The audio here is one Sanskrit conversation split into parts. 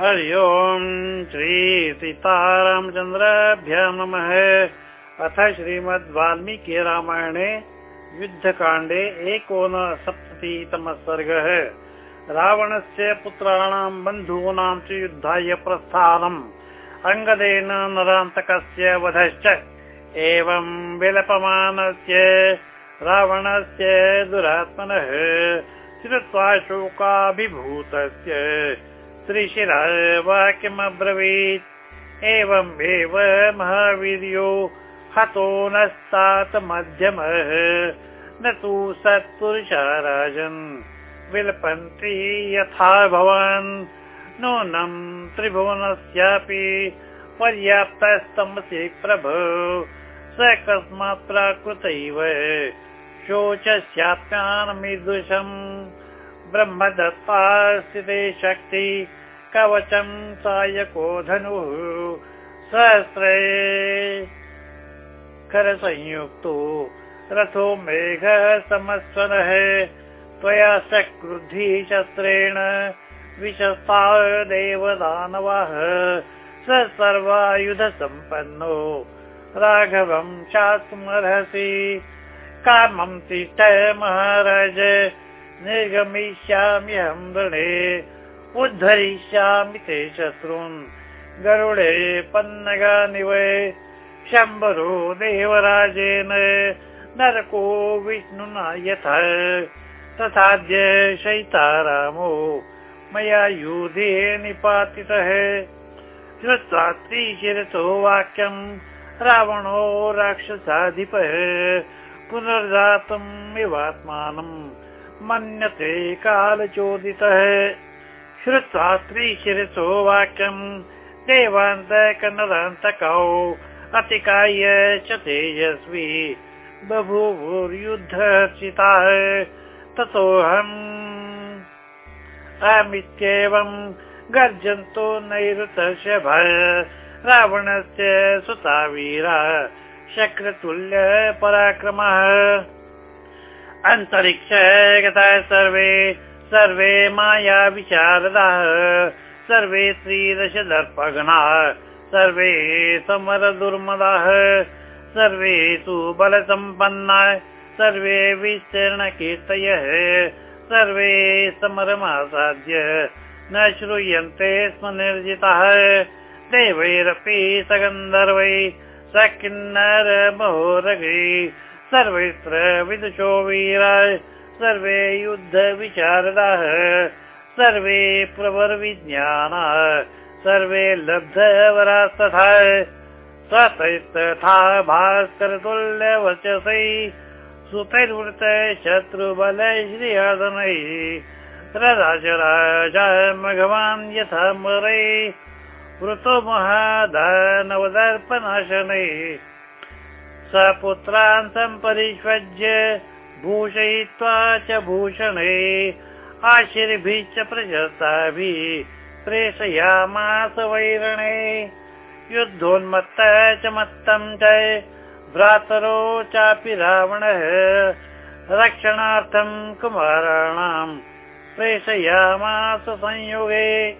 हरि ओम् श्री सीतारामचन्द्राभ्य नमः। अथ श्रीमद् वाल्मीकि रामायणे युद्धकाण्डे एकोनसप्ततितमः सर्गः रावणस्य पुत्राणां बन्धूनां च युद्धाय प्रस्थानम्। अङ्गदेन नरान्तकस्य वधश्च। एवं विलपमानस्य रावणस्य दुरात्मनः। श्रुत्वा शोकाभिभूतस्य त्रिशिरः वाक्यमब्रवीत् एवम् एव महावीर्यो हतो नस्तात् मध्यमः। न तु सत्पुरुषा राजन् विलपन्ति यथा भवान्। नूनं त्रिभुवनस्यापि पर्याप्तस्तमसि प्रभो स कस्मात् प्राकृतैव। शोचस्यात्मानमीदृशम् ब्रह्म दत्ता शक्ति कवचं सायको धनुः सहस्रे करसंयुक्तो रथो मेघः समस्वनः त्वया सकृद्धि शस्त्रेण विशस्ता देवदानवः स सर्वायुधसम्पन्नो। राघवं शास्तुमर्हसि कामं तिष्ठ महाराज निर्गमिष्याम्यहं रणे उद्धरिष्यामि ते शत्रून्। गरुडे पन्नगानिव शम्बरो देवराजेन नरको विष्णुना यथा। तथाद्य शैतारामो मया युधे निपातितः। श्रुत्वा त्रिशिरसो वाक्यम् रावणो राक्षसाधिपः पुनर्जातम् इवात्मानम् मन्यते कालचोदितः। श्रुत्वा त्रिशिरसो वाक्यम् देवान्तकनरान्तकौ अतिकाय च तेजस्वी बभूवुर्युद्धर्चिताः ततोऽहम् अहमित्येवं गर्जन्तो नैऋतर्षभ रावणस्य सुता वीरा शक्रतुल्य पराक्रमः अन्तरिक्ष गता सर्वे सर्वे माया विशारदाः सर्वे श्रीदशदर्पगणाः सर्वे समरदुर्मदाः सर्वे सुबलसम्पन्नाः सर्वे विस्तीर्णकीर्तयः सर्वे समरमासाद्य न श्रूयन्ते स्म निर्जिताः देवैरपि सगन्धर्वै स किन्नर महोरगै सर्वैत्र विदुषो वीराय सर्वे युद्धविशारदाः सर्वे प्रवरविज्ञानाः सर्वे लब्धवरास्तथा स्वतैस्तथा भास्करतुल्यवचसै सुतैर्वृत शत्रुबलै श्रीहर्दनैः रराजराजा भगवान् यथा मरै वृतो महादानवदर्पनाशनैः स पुत्रान् सम्परिष्वज्य भूषयित्वा च भूषणे आशिर्भिश्च प्रशस्ताभिः प्रेषयामास वैरणे। युद्धोन्मत्त च मत्तं च भ्रातरो चापि रावणः रक्षणार्थं कुमाराणां प्रेषयामास संयुगे।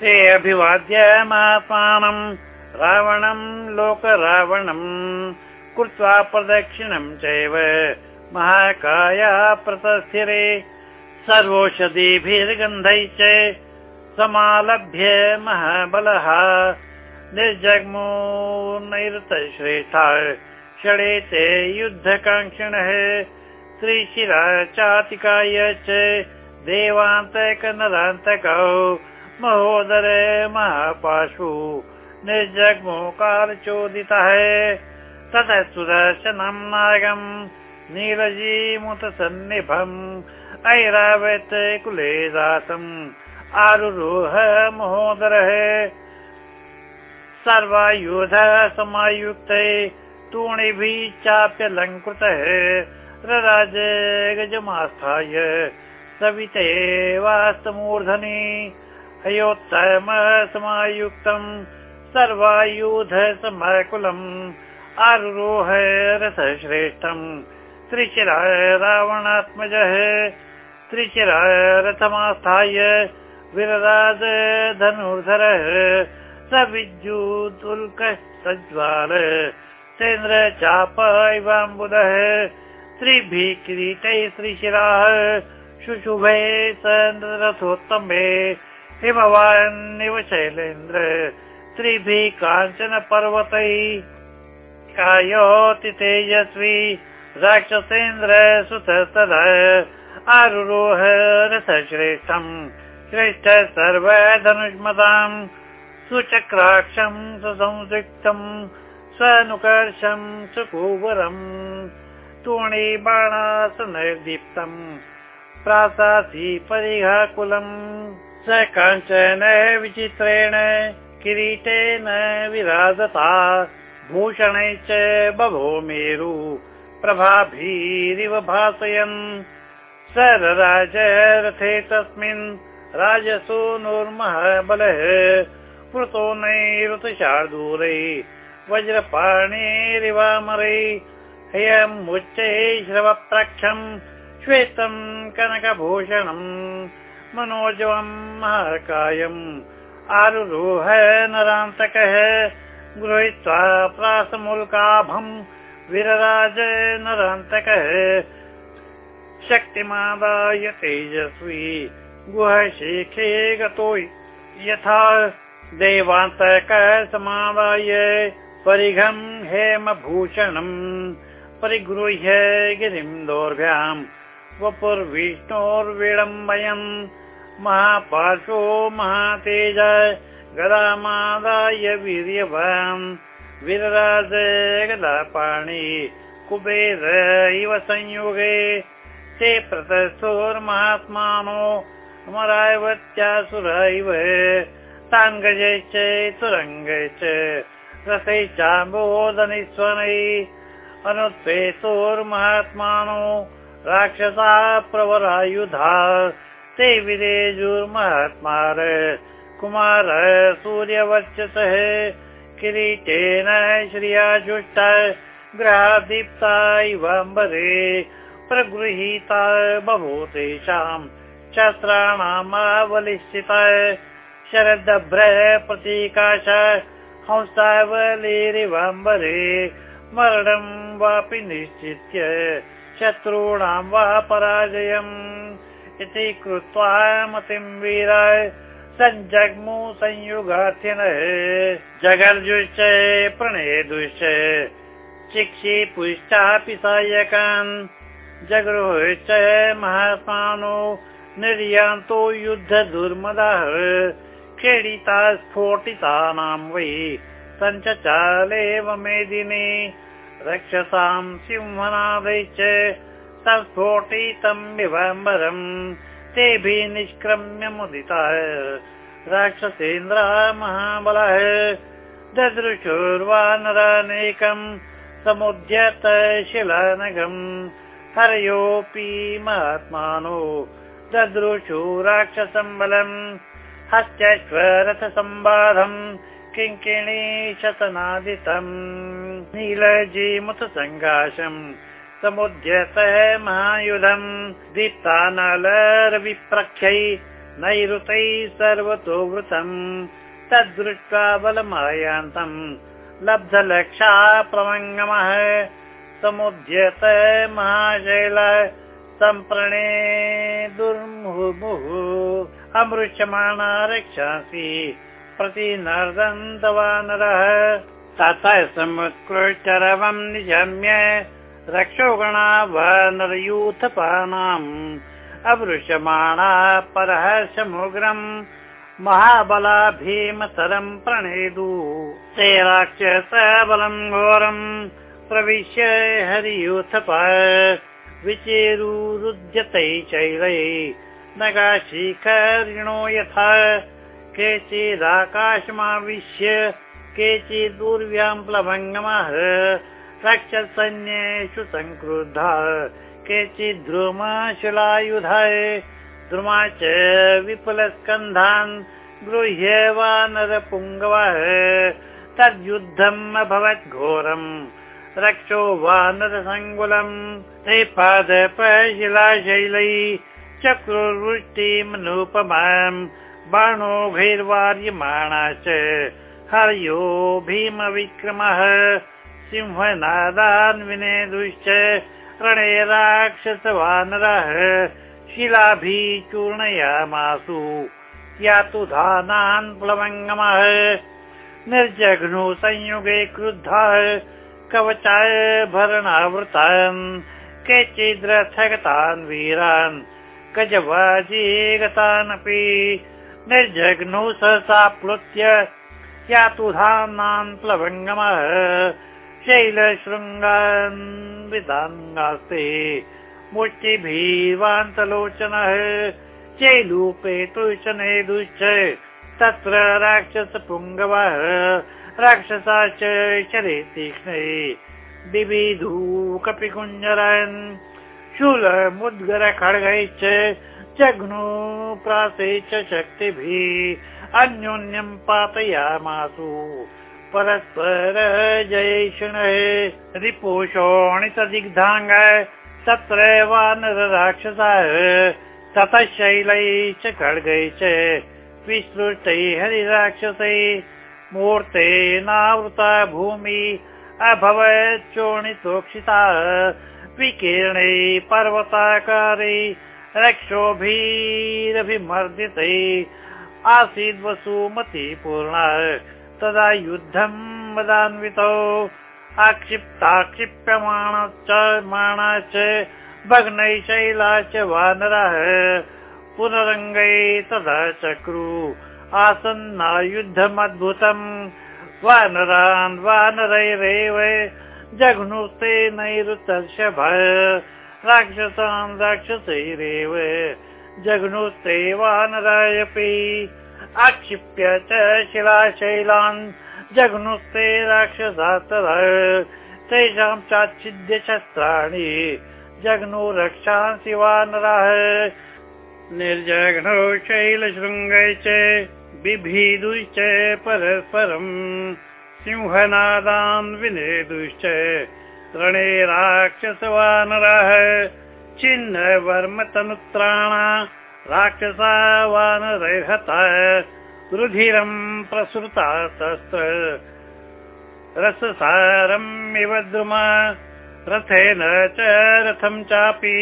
ते अभिवाद्य महात्मानं रावणं लोकरावणम् कृत्वा प्रदक्षिणं चैव महाकाया प्रतस्थिरे। सर्वौषधिभिर्गन्धैश्च समालभ्य महाबलः। निर्जग्मो नैरतश्रेष्ठा षडे ते युद्धकाङ्क्षिणः। त्रिशिरा चातिकाय च देवान्तकनरान्तकौ महोदर महापाशु। निर्जग्मो कालचोदितः ततः सुदर्शनं नागम् नीरजीमुत सन्निभम् ऐरावत कुले दातम् आरुरोह महोदरः सर्वायुध समायुक्ते रराज गजमास्थाय सविते वास्तमूर्धनि अयोत्तम समायुक्तम् सर्वायुध समाकुलम् आरुरोह रथश्रेष्ठम् त्रिशिरा रावणात्मजः त्रिशिरा रथमास्थाय विरराज धनुर्धरः। स विद्युदुल्कः सज्वाल सेन्द्र चाप इवाम्बुदः त्रिभिः किरीटैः श्रीशिराः शुशुभे सन्द्रथोत्तमे हिमवानिव शैलेन्द्र। त्रिभिः काञ्चन पर्वतैः कायोति तेजस्वी राक्षसेन्द्र सुतस्तद आरुरोह रथश्रेष्ठम् श्रेष्ठ सर्वधनुष्मताम् सुचक्राक्षम् सुसंसिक्तम् स्वनुकर्षम् सुकूबरम् तूणी बाणासनदीप्तम् प्रासासी परिहाकुलम् स काञ्चन विचित्रेण किरीटेन विराजता भूषणै च बभो मेरु प्रभाभीरिव भासयन्। सरराज रथे तस्मिन् राजसूनुर्महाबलः पृतो नैरुतशार्दूरै वज्रपाणेरिवामरै हयमुच्चै श्रवप्रक्षम् श्वेतम् कनकभूषणम् मनोजवम् महाकायम् आरुरोह नरान्तकः गृहीत्वा प्रासमुल्काभम् विरराज नरान्तकः शक्तिमादाय तेजस्वी गुहशेखे गतो यथा देवान्तक समादाय परिघम् हेमभूषणम् परिगृह्य गिरिम् दोर्भ्याम् वपुर्विष्णोर्विडम्बयन् महापार्श्वो महातेज गदामादाय वीर्यवान्। विरराज गदापाणि। कुबेर इव संयोगे। ते प्रतस्थोर्महात्मानो अमरायवत्यासुर इव तान् गजैश्च तुरङ्गैश्च रथैश्चाम्बोदनिस्वनै अनुत्पेतोर्महात्मानो राक्षसा प्रवरायुधा। ते विदेजुर्महात्मार कुमार सूर्यवर्चसः किरीटेन श्रिया जुष्ट ग्रहादीप्ता इवाम्बरे प्रगृहीता बभू तेषाम् शस्त्राणामावलिश्चिता शरदभ्र प्रतीकाश हंसावलिरिवाम्बरे मरणम् वापि निश्चित्य शत्रूणां वा पराजयम् इति कृत्वा मतिम् वीराय सञ्जग्मु संयुगार्थिनः जगर्जुश्च प्रणेदुश्च चिक्षि पुश्चापि सायकान् जगृहुश्च महात्मानो निर्यान्तो युद्धदुर्मदः खेडिता स्फोटितानां वै सञ्चचालेव मेदिने रक्षसां सिंहनादैश्च संस्फोटितं विवाम्बरम् तेभिः निष्क्रम्य मुदितः राक्षसेन्द्र महाबलः ददृशुर्वानरानेकम् समुद्यत शिलानगम् हरयोऽपि महात्मानो ददृशु राक्षसं बलम् हस्त्यश्वरथसम्बाधम् किङ्किणी शतनादितम् नीलजीमुत सङ्घाषम् समुद्यत महायुधम् दीप्तानलरविप्रख्यै नैऋतैः सर्वतो वृतम् तद्दृष्ट्वा बलमायान्तम् लब्धलक्षा प्रमङ्गमः समुद्यत महाशैल सम्प्रणे दुर्मुहुर्मुहुः अमृष्यमाणा रक्षांसि प्रतिनर्दन्तवानरः ततः समुत्कृष्टरवम् निशम्य रक्षोगणा वानरयूथपानाम् अवृष्यमाणा परः समुग्रम् महाबला भीमतरम् प्रणेदु। ते राक्षस बलम् घोरम् प्रविश्य हरियूथपा विचेरुरुध्यतै चैलै। नगाशिखरिणो यथा केचिदाकाशमाविश्य केचिदूर्व्यां प्लवङ्गमः रक्षसैन्येषु सङ्क्रुद्धा केचिद्रुमशिलायुधाय द्रुमा च विपुलस्कन्धान् गृह्य वा नरपुङ्गवः। तद्युद्धम् अभवत् घोरम्। रक्षो वा नरसङ्गुलम् ते पादपशिलाशैलै चक्रुर्वृष्टिमनूपमाम् बाणोभिर्वार्यमाणाश्च हर्यो भीमविक्रमः सिंहनादान् विनेदुश्च रणे राक्षसवानरः शिलाभिः चूर्णयामासु यातु धानान् प्लवङ्गमः निर्जघ्नु संयुगे क्रुद्धः कवचाय भरणावृतान् केचिद्रथगतान् वीरान् गजवाजी गतानपि निर्जघ्नु सहसा प्लुत्य यातु धानान् प्लवङ्गमः शैलशृङ्गान् विधान्नास्ते मुष्टिभिवान्तलोचनः चैलूपे तुशने दुश्च तत्र राक्षसपुङ्गवः राक्षसाश्च चरे तीक्ष्णे। विविधू कपिकुञ्जरन् शूलमुद्गरखड्गैश्च जघ्नु प्रासे च शक्तिभिः अन्योन्यम् पातयामासु परस्पर जयैषिणः रिपुषोणितदिग्धाङ्ग तत्र वानर राक्षसः ततः शैलैः च खड्गैः च विसृष्टैः हरिराक्षसै। मूर्तेनावृता भूमि अभवत् चोणितोक्षिता। विकीर्णे पर्वताकारे रक्षोभिरभिमर्दिते आसीद् वसुमती पूर्णा तदा युद्धम् मदान्वितौ। आक्षिप्ताक्षिप्यमाणश्च माणाश्च भग्नै शैला च वानरः पुनरङ्गै तदा चक्रु आसन्नायुद्धमद्भुतम् वानरान् वानरैरेव जघ्नुस्ते नैरुतर्षभ। राक्षसान् राक्षसैरेव जघ्नुस्ते वानरायपि आक्षिप्य च शिलाशैलान् जघ्नुस्ते राक्षसातर तेषां चाच्छिद्य शस्त्राणि जघ्नु रक्षांसि वानराः निर्जघ्नौ शैलशृङ्गै च बिभीदुश्च परस्परम्। सिंहनादान् विनेदुश्च रणे राक्षसवानराः चिह्न वर्मतनुत्राणा राक्षसा वानरैर्हता रुधिरम् प्रसृता तत्र रससारम् इव द्रुमा रथेन च रथम् चापि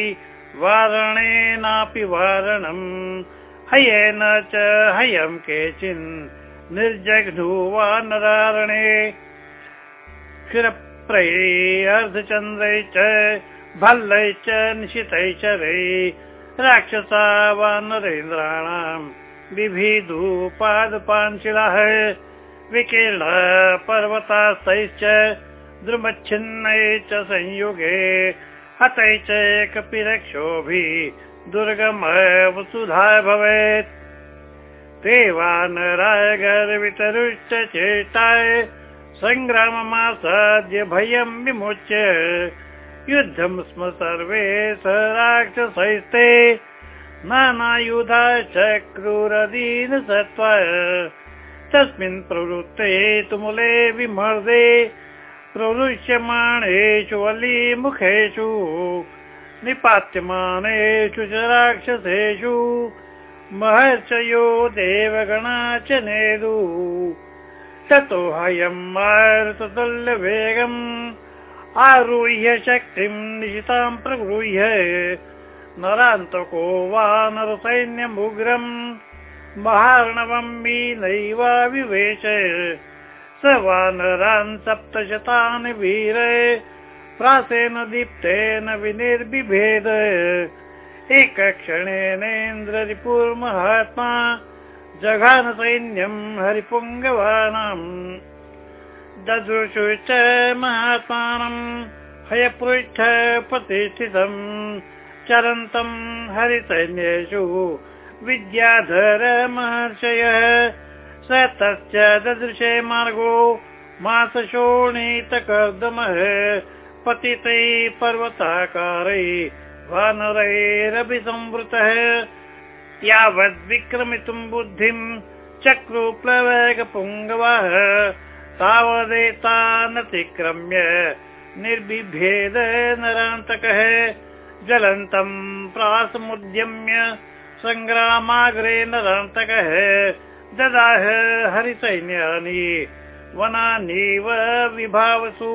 वारणेनापि वारणम् हयेन च हयम् केचिन् निर्जघ्नु वानरारणे क्षिरप्रये अर्धचन्द्रै च भल्लै च निशितै चरै राक्षसा वानरेन्द्राणाम् बिभीदु पादपाञ्चिलः विकीर्ण पर्वतास्तैश्च द्रुमच्छिन्नै च संयुगे हतै च कपिरक्षोभिः दुर्गम वसुधा भवेत्। ते वानरायगर्वितरुश्च चेष्टाय सङ्ग्राममासाद्य भयम् विमुच्य युद्धम् स्म सर्वे स राक्षसैस्ते। नानायुधा चक्रुरदीन सत्त्व तस्मिन् प्रवृत्ते तुमुले विमर्दे। प्रवृष्यमाणेषु वलीमुखेषु। निपात्यमानेषु च राक्षसेषु। महर्षयो देवगणा च नेदु। ततोऽहयम् मारुतुल्यवेगम् आरुह्य शक्तिम् निशिताम् प्रगृह्य नरान्तको वा नरसैन्यमुग्रम् महार्णवम् मीनैवाविवेश स वानरान् सप्तशतानि वीर। प्रासेन दीप्तेन विनिर्बिभेद। एकक्षणेनेन्द्ररिपुर्महात्मा जघान सैन्यम् हरिपुङ्गवानाम् ददृशु च महात्मानम् हयपृष्ठ प्रतिष्ठितम् चरन्तम् हरिसैन्येषु विद्याधर महर्षयः। स तस्य ददृशे मार्गो मासशोणितकर्दमः। पतितै पर्वताकारै वानरैरभिसंवृतः। यावद्विक्रमितुम् बुद्धिम् चक्रुप्लवगपुङ्गवः तावदेतानतिक्रम्य निर्बिभेद नरान्तकः ज्वलन्तम् प्रासमुद्यम्य सङ्ग्रामाग्रे नरान्तकः ददाह हरिसैन्यानि वनानीव विभावसु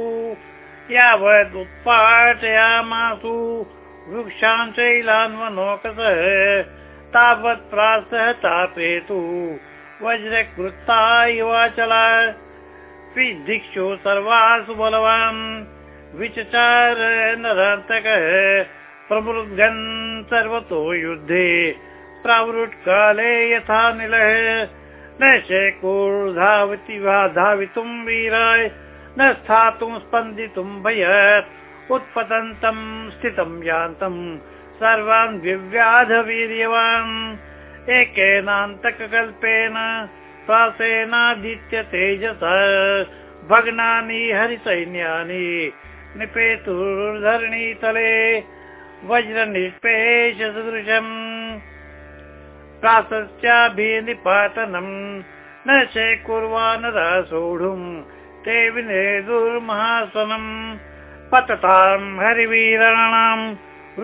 यावदुत्पाटयामासु वृक्षान् शैलान्वनोकसः तावत् प्रासः तापेतु वज्रकृता इवाचला दिक्षु सर्वासु बलवान्। विचचार नरान्तकः प्रमृद्गन् सर्वतो युद्धे। प्रावृत्काले यथा निलः। न शेकुर्धावति वा धावितुं वीराय। न स्थातुं स्पन्दितुं भयत्। उत्पतन्तम् स्थितं यान्तम् सर्वान् विव्याधवीर्यवान् एकेनान्तकल्पेन तेजस भग्नानि हरिसैन्यानि निपेतुर्धरणीतले वज्रनिष्पेषसदृशम् प्राशस्याभिनिपातनम् न शेकुर्वानरा सोढुम् ते विनेदुर्महासनम् पतताम् हरिवीराणाम्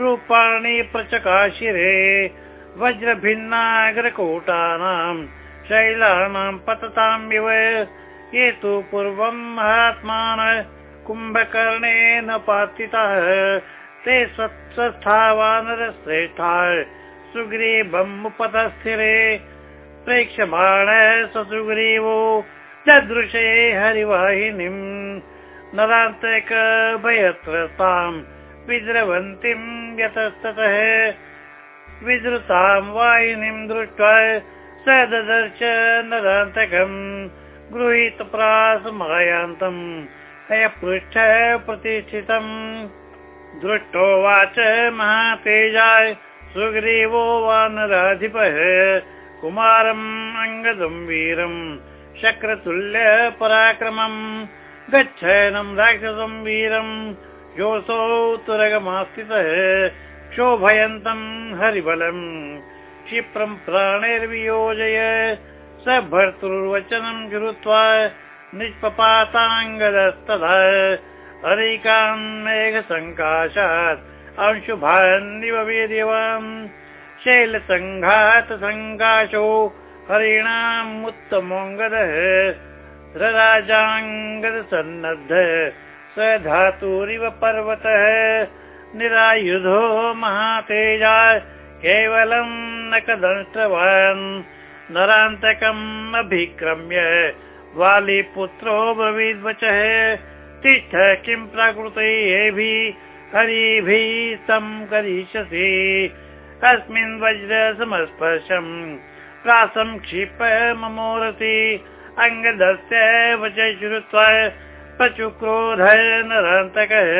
रूपाणि प्रचकाशिरे वज्रभिन्नाग्रकोटानाम् शैलानाम् पतताम् इव ये तु पूर्वम् महात्मान कुम्भकर्णेन पातितः ते स्वस्थावानरश्रेष्ठा सुग्रीवमुपतस्थिरे प्रेक्षमाण सुग्रीवो ददृशे हरिवाहिनीम् नरान्तकभयत्रताम् विद्रवन्तीम् यतस्ततः। विधृताम् वाहिनीम् दृष्ट्वा स ददर्श नरान्तकम् गृहीत प्रासमायान्तम् हयपृष्ठ प्रतिष्ठितम् दृष्टोवाच महातेजाय सुग्रीवो वानराधिपः कुमारम् अङ्गदम् वीरम् शक्रतुल्य पराक्रमम् गच्छनम् राक्षसम् वीरम् योऽसौ तुरगमास्थितः शोभयन्तम् हरिबलम् क्षिप्रम् प्राणैर्वियोजय। स भर्तृर्वचनम् श्रुत्वा निष्पपाताङ्गदस्तदा। हरिकान् मेघसङ्काशात् अंशुभान्निव वीर्यवान्। शैलसङ्घात सङ्काशो हरिणाम् उत्तमोऽङ्गदः राजाङ्गद सन्नद्ध स धातुरिव पर्वतः। निरायुधो महातेजा केवलम् न कदंष्टवान् नरान्तकम् अभिक्रम्य वालिपुत्रो ब्रवीद्वचः तिष्ठ किं प्राकृतैभिः हरिभिः तं करिष्यसि। अस्मिन् वज्र समस्पर्शम् प्रासं क्षिप ममोरसि। अङ्गदस्य वच श्रुत्वा प्रचुक्रोध नरान्तकः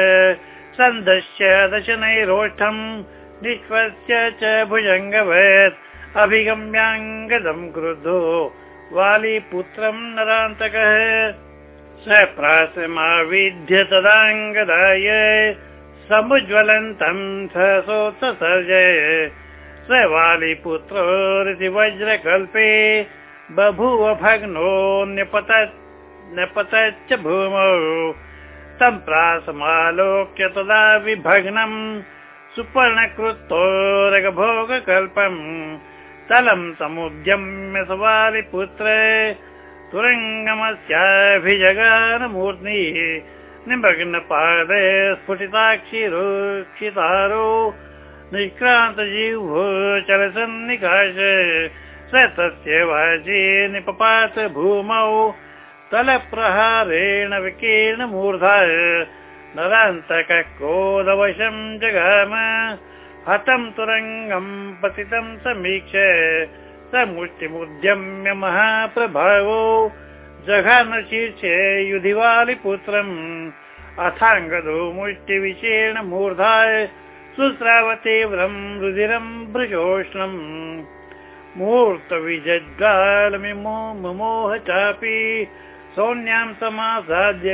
सन्दश्य दशनैरोष्ठम् निष्पस्य च भुजङ्गवत् अभिगम्याङ्गदम् क्रुद्धो वालिपुत्रम् नरान्तकः। स प्रासमाविध्य तदाङ्गदाय समुज्ज्वलन्तम् स सोत्सर्जय स वालिपुत्रोरिति वज्रकल्पे बभूव भग्नो न्यपतत् न्यपतच्च भूमौ। तं प्रासमालोक्य तदा विभग्नम् सुपर्णकृतोरगभोगकल्पम् तलम् समुद्यम्य सवालिपुत्र तुरङ्गमस्याभिजगानमूर्ध्नि निमग्नपादे स्फुटिताक्षिरोक्षितारो निष्क्रान्तजीवो चलसन्निकाश स तस्य वाचि निपपात भूमौ तलप्रहारेण विकीर्णमूर्धा क्रोधवशम् जगाम। हतं तुरङ्गम् पतितं समीक्ष। स मुष्टिमुद्यम्य महाप्रभावो। जघान शीर्षे युधिवालिपुत्रम्। अथाङ्गदो मुष्टिविशीर्ण मूर्धाय। सुस्रावतीव्रम् रुधिरम् भृजोष्णम् मुहूर्तविजगालमिमोह चापि सौन्यां समासाद्य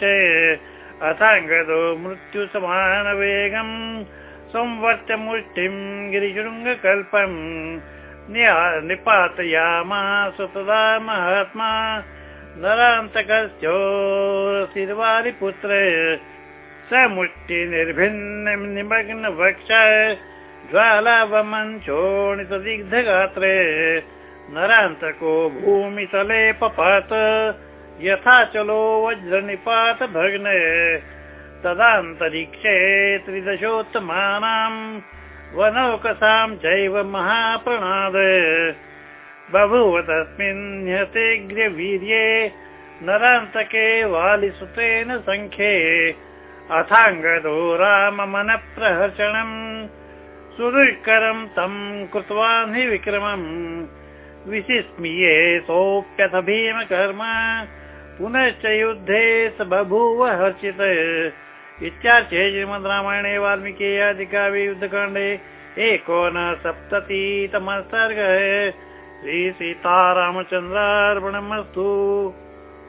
च अथाङ्गदो मृत्युसमानवेगम् संवर्त्य मुष्टिम् गिरिशृङ्गकल्पम् निपातयामास तदा महात्मा नरान्तकस्योरसिर्वारिपुत्र स मुष्टि निर्भिन्न निमग्न वक्ष ज्वालावमञ्चोणितदिग्धगात्रे नरान्तको भूमितले पपात यथा चलो वज्रनिपात भग्ने तदान्तरिक्षे त्रिदशोत्तमानाम् वनौकसां चैव महाप्रणाद। बभूव तस्मिन् ह्यतीग्रवीर्ये नरान्तके वालिसुतेन सङ्ख्ये अथाङ्गदो राममनप्रहर्षणम् सुदुष्करं तं कृतवान् हि विक्रमम् विशिस्मीये सोऽप्यथ भीमकर्म पुनश्च युद्धे स बभूव हर्षित। इत्यार्थे श्रीमद् रामायणे वाल्मीकि आदिकाव्ये युद्धकाण्डे एकोनसप्ततितमः सर्गः श्रीसीतारामचन्द्रार्पणमस्तु